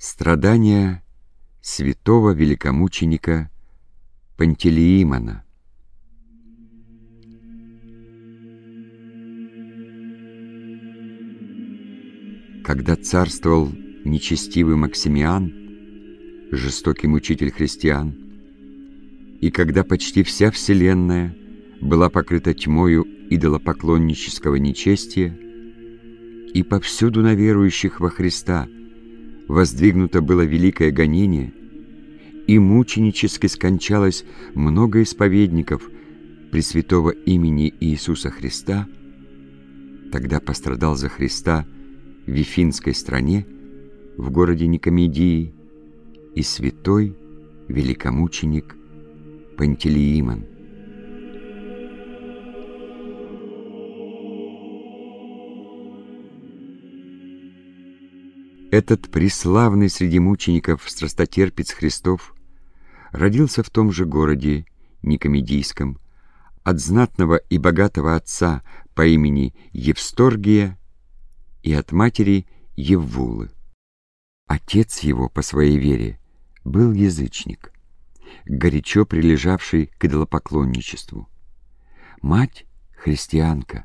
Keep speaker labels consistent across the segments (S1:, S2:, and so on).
S1: Страдания святого великомученика Пантелеимона. Когда царствовал нечестивый Максимиан, жестокий мучитель христиан, и когда почти вся вселенная была покрыта тьмою идолопоклоннического нечестия, и повсюду на верующих во Христа – воздвигнуто было великое гонение, и мученически скончалось много исповедников Пресвятого имени Иисуса Христа, тогда пострадал за Христа в Вифинской стране, в городе Никомедии, и святой великомученик Пантелеимон. Этот преславный среди мучеников страстотерпец Христов родился в том же городе Никомедийском от знатного и богатого отца по имени Евсторгия и от матери Еввулы. Отец его по своей вере был язычник, горячо прилежавший к идолопоклонничеству. Мать — христианка,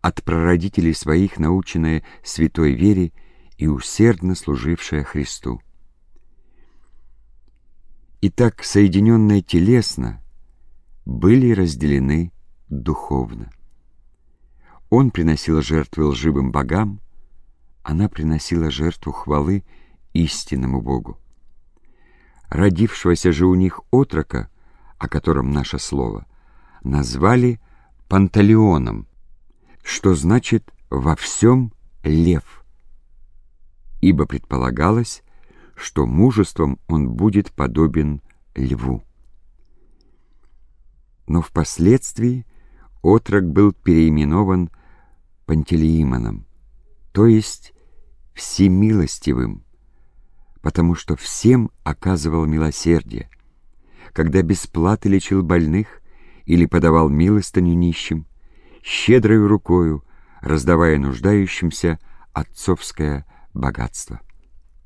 S1: от прародителей своих наученная святой вере — и усердно служившая Христу. Итак, соединенные телесно, были разделены духовно. Он приносил жертвы лживым богам, она приносила жертву хвалы истинному Богу. Родившегося же у них отрока, о котором наше слово, назвали Панталеоном, что значит «во всем лев» ибо предполагалось, что мужеством он будет подобен льву. Но впоследствии отрок был переименован Пантелеимоном, то есть всемилостивым, потому что всем оказывал милосердие, когда бесплаты лечил больных или подавал милостыню нищим, щедрой рукою раздавая нуждающимся отцовское богатство.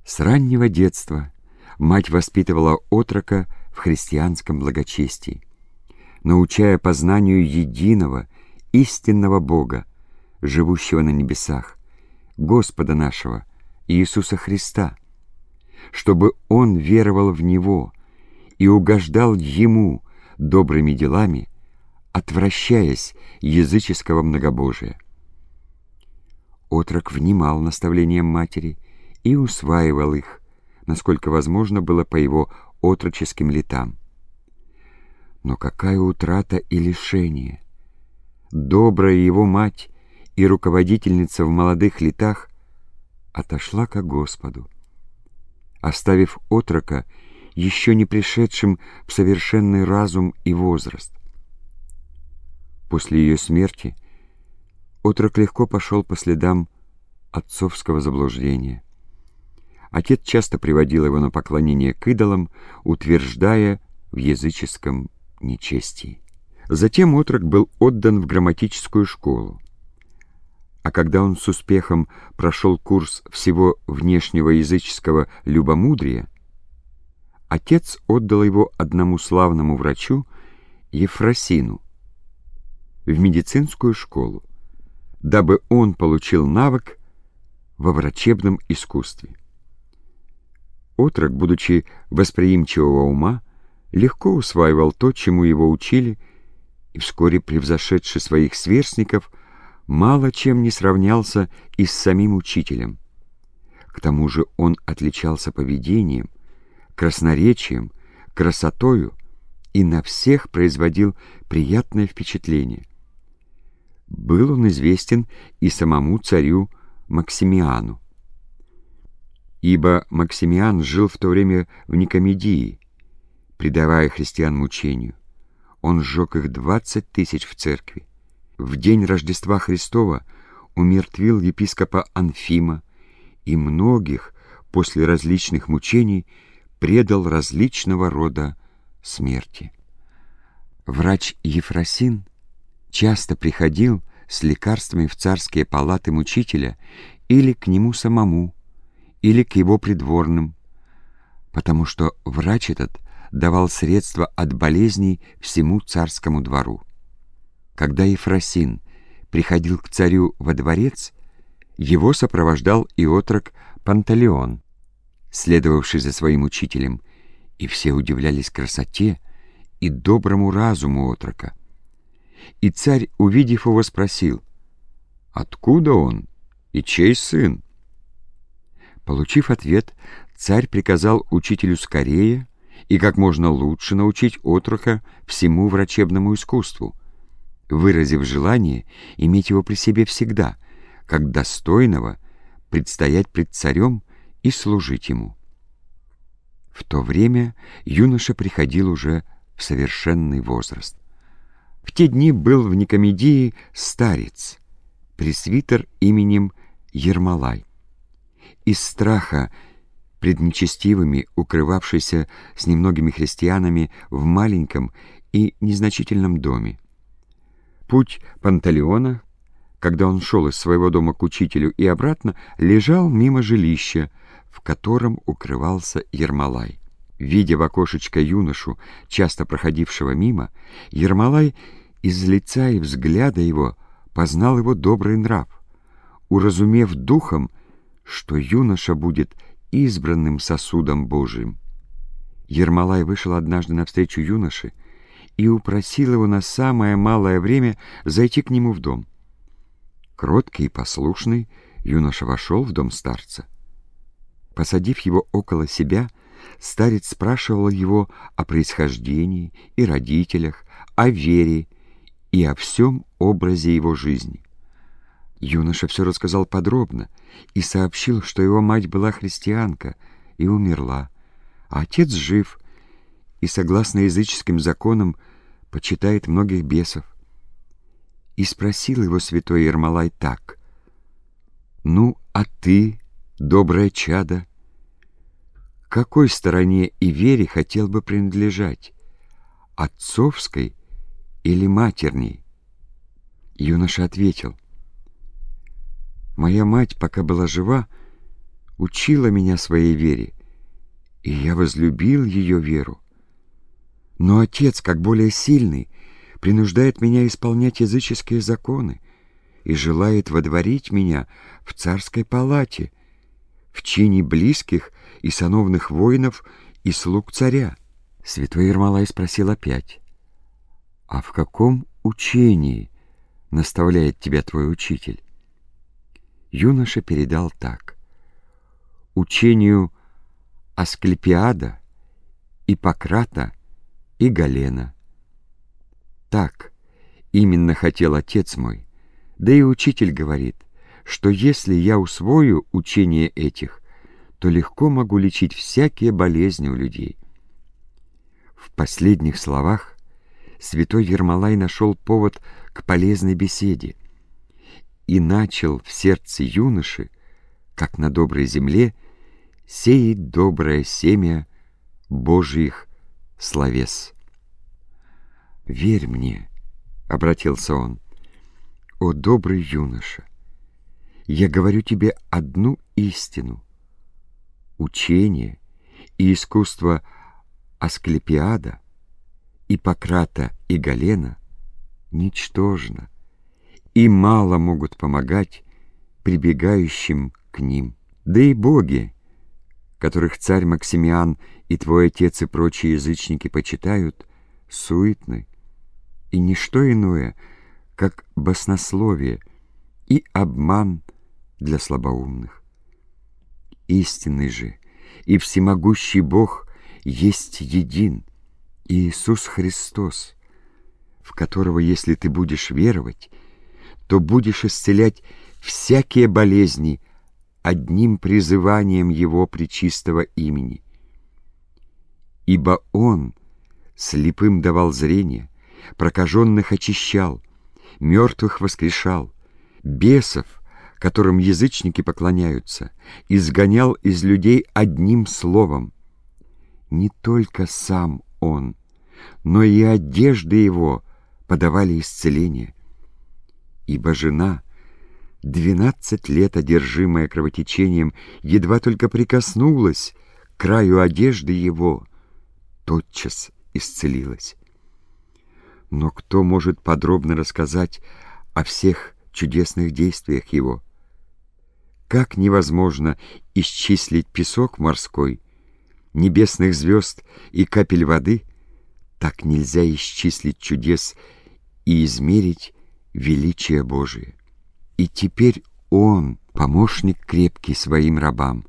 S1: С раннего детства мать воспитывала отрока в христианском благочестии, научая познанию единого, истинного Бога, живущего на небесах, Господа нашего, Иисуса Христа, чтобы он веровал в Него и угождал Ему добрыми делами, отвращаясь языческого многобожия. Отрок внимал наставлениям матери и усваивал их, насколько возможно было по его отроческим летам. Но какая утрата и лишение! Добрая его мать и руководительница в молодых летах отошла ко Господу, оставив отрока еще не пришедшим в совершенный разум и возраст. После ее смерти Отрок легко пошел по следам отцовского заблуждения. Отец часто приводил его на поклонение к идолам, утверждая в языческом нечестии. Затем отрок был отдан в грамматическую школу. А когда он с успехом прошел курс всего внешнего языческого любомудрия, отец отдал его одному славному врачу Ефросину в медицинскую школу дабы он получил навык во врачебном искусстве. Отрок, будучи восприимчивого ума, легко усваивал то, чему его учили, и вскоре превзошедший своих сверстников, мало чем не сравнялся и с самим учителем. К тому же он отличался поведением, красноречием, красотою и на всех производил приятное впечатление. Был он известен и самому царю Максимиану. Ибо Максимиан жил в то время в Никомедии, предавая христиан мучению. Он сжег их двадцать тысяч в церкви. В день Рождества Христова умертвил епископа Анфима и многих после различных мучений предал различного рода смерти. Врач Ефросин часто приходил с лекарствами в царские палаты мучителя или к нему самому или к его придворным, потому что врач этот давал средства от болезней всему царскому двору. Когда Ефросин приходил к царю во дворец, его сопровождал и отрок Панталеон, следовавший за своим учителем, и все удивлялись красоте и доброму разуму отрока. И царь, увидев его, спросил, «Откуда он и чей сын?» Получив ответ, царь приказал учителю скорее и как можно лучше научить отрока всему врачебному искусству, выразив желание иметь его при себе всегда, как достойного предстоять пред царем и служить ему. В то время юноша приходил уже в совершенный возраст. В те дни был в Никомедии старец, пресвитер именем Ермолай. Из страха пред нечестивыми, укрывавшийся с немногими христианами в маленьком и незначительном доме. Путь Панталеона, когда он шел из своего дома к учителю и обратно, лежал мимо жилища, в котором укрывался Ермолай. Видя в окошечко юношу, часто проходившего мимо, Ермолай из лица и взгляда его познал его добрый нрав. Уразумев духом, что юноша будет избранным сосудом Божиим. Ермолай вышел однажды навстречу юноше и упросил его на самое малое время зайти к нему в дом. Кроткий и послушный, юноша вошел в дом старца. Посадив его около себя, старец спрашивал его о происхождении и родителях, о вере и о всем образе его жизни. Юноша все рассказал подробно и сообщил, что его мать была христианка и умерла, а отец жив и, согласно языческим законам, почитает многих бесов. И спросил его святой Ермолай так. «Ну, а ты, доброе чадо, какой стороне и вере хотел бы принадлежать, отцовской или матерней?» Юноша ответил. Моя мать, пока была жива, учила меня своей вере, и я возлюбил ее веру. Но отец, как более сильный, принуждает меня исполнять языческие законы и желает водворить меня в царской палате, в чине близких и сановных воинов и слуг царя. Святой Ермолай спросил опять, «А в каком учении наставляет тебя твой учитель?» юноша передал так. Учению Асклепиада, Ипократа и Галена. Так именно хотел отец мой, да и учитель говорит, что если я усвою учение этих, то легко могу лечить всякие болезни у людей. В последних словах святой Ермолай нашел повод к полезной беседе, и начал в сердце юноши, как на доброй земле, сеять доброе семя Божьих словес. «Верь мне», — обратился он, — «о добрый юноша, я говорю тебе одну истину. Учение и искусство Асклепиада, Ипократа и Галена ничтожно, и мало могут помогать прибегающим к ним. Да и боги, которых царь Максимиан и твой отец и прочие язычники почитают, суетны, и ничто иное, как баснословие и обман для слабоумных. Истинный же и всемогущий Бог есть един, Иисус Христос, в которого, если ты будешь веровать, то будешь исцелять всякие болезни одним призыванием Его причистого имени. Ибо Он слепым давал зрение, прокаженных очищал, мертвых воскрешал, бесов, которым язычники поклоняются, изгонял из людей одним словом. Не только сам Он, но и одежды Его подавали исцеление — ибо жена, Двенадцать лет, одержимая кровотечением, едва только прикоснулась к краю одежды его, тотчас исцелилась. Но кто может подробно рассказать о всех чудесных действиях его? Как невозможно исчислить песок морской, небесных звезд и капель воды, так нельзя исчислить чудес и измерить величие Божие. И теперь Он, помощник крепкий своим рабам,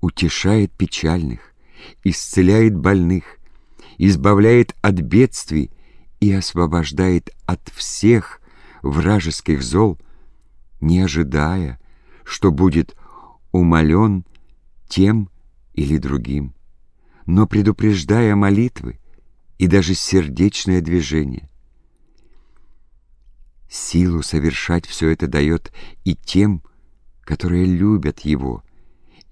S1: утешает печальных, исцеляет больных, избавляет от бедствий и освобождает от всех вражеских зол, не ожидая, что будет умолен тем или другим, но предупреждая молитвы и даже сердечное движение. Силу совершать все это дает и тем, которые любят Его,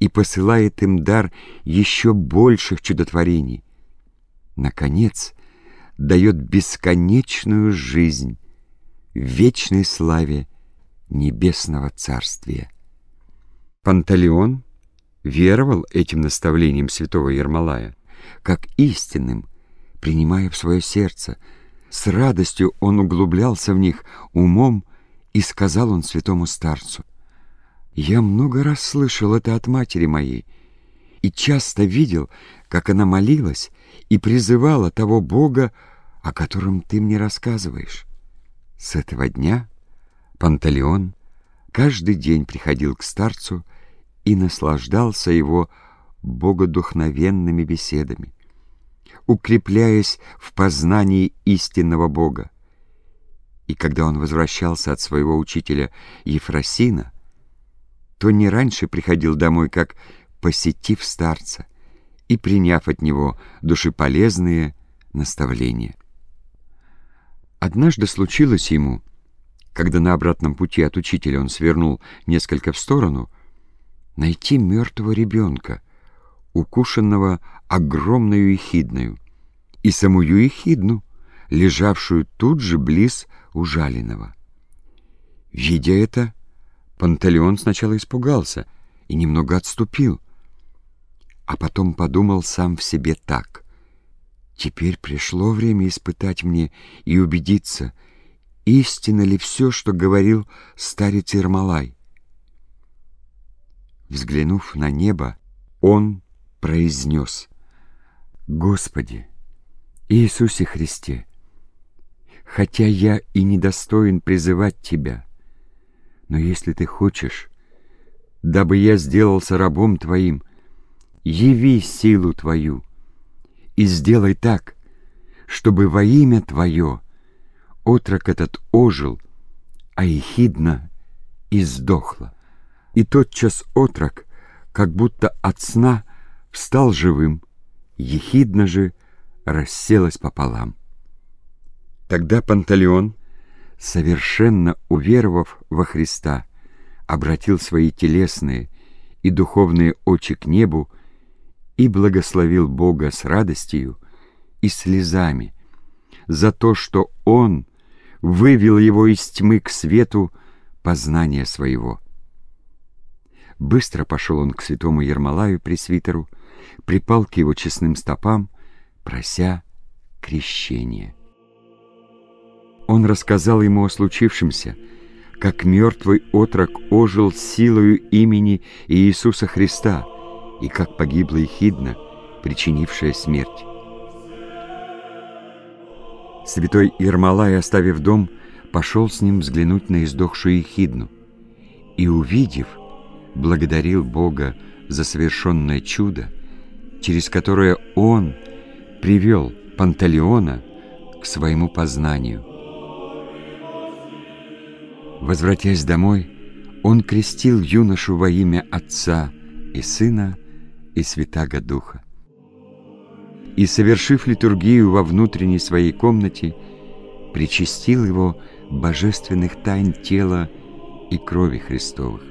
S1: и посылает им дар еще больших чудотворений. Наконец, дает бесконечную жизнь в вечной славе небесного царствия. Панталеон веровал этим наставлениям святого Ермолая, как истинным, принимая в свое сердце. С радостью он углублялся в них умом, и сказал он святому старцу, «Я много раз слышал это от матери моей, и часто видел, как она молилась и призывала того Бога, о котором ты мне рассказываешь. С этого дня Панталеон каждый день приходил к старцу и наслаждался его богодухновенными беседами, укрепляясь в познании истинного Бога. И когда он возвращался от своего учителя Ефросина, то не раньше приходил домой, как посетив старца и приняв от него душеполезные наставления. Однажды случилось ему, когда на обратном пути от учителя он свернул несколько в сторону, найти мертвого ребенка, укушенного огромной ехидною, и самую ехидну, лежавшую тут же близ ужаленного. Видя это, Пантелеон сначала испугался и немного отступил, а потом подумал сам в себе так — Теперь пришло время испытать мне и убедиться, истинно ли все, что говорил старец Ермолай. Взглянув на небо, он произнес «Господи, Иисусе Христе, хотя я и недостоин призывать Тебя, но если Ты хочешь, дабы я сделался рабом Твоим, яви силу Твою» и сделай так, чтобы во имя Твое отрок этот ожил, а ехидна и сдохла. И тотчас отрок, как будто от сна, встал живым, ехидна же расселась пополам. Тогда Панталеон, совершенно уверовав во Христа, обратил свои телесные и духовные очи к небу и благословил Бога с радостью и слезами за то, что Он вывел его из тьмы к свету познания своего. Быстро пошел он к святому Ермолаю пресвитеру, припал к его честным стопам, прося крещения. Он рассказал ему о случившемся, как мертвый отрок ожил силою имени Иисуса Христа — и как погибла Ехидна, причинившая смерть. Святой Ермолай, оставив дом, пошел с ним взглянуть на издохшую Ехидну и, увидев, благодарил Бога за совершенное чудо, через которое он привел Панталеона к своему познанию. Возвратясь домой, он крестил юношу во имя Отца и Сына и Святаго Духа. И, совершив литургию во внутренней своей комнате, причастил его божественных тайн тела и крови Христовых.